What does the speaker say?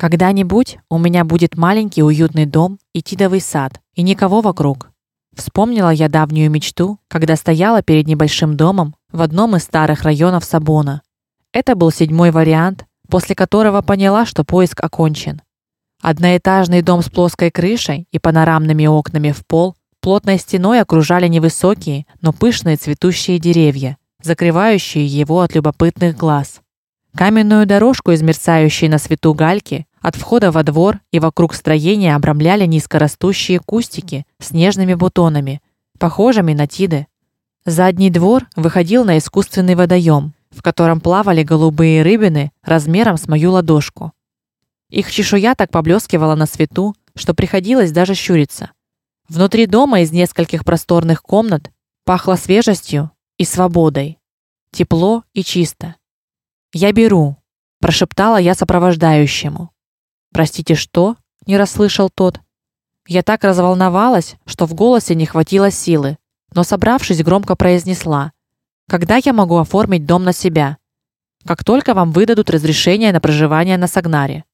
Когда-нибудь у меня будет маленький уютный дом и тидовый сад, и никого вокруг. Вспомнила я давнюю мечту, когда стояла перед небольшим домом в одном из старых районов Сабона. Это был седьмой вариант, после которого поняла, что поиск окончен. Одноэтажный дом с плоской крышей и панорамными окнами в пол плотной стеной окружали невысокие, но пышные цветущие деревья, закрывающие его от любопытных глаз. Каменную дорожку из мерцающей на свету гальки от входа во двор и вокруг строения обрамляли низкорастущие кустики с нежными бутонами, похожими на тиды. Задний двор выходил на искусственный водоем, в котором плавали голубые рыбины размером с мою ладошку. Их чешуя так поблескивала на свету, что приходилось даже щуриться. Внутри дома из нескольких просторных комнат пахло свежестью и свободой. Тепло и чисто. Я беру, прошептала я сопровождающему. Простите, что? не расслышал тот. Я так разволновалась, что в голосе не хватило силы, но собравшись, громко произнесла: "Когда я могу оформить дом на себя? Как только вам выдадут разрешение на проживание на Сагнаре".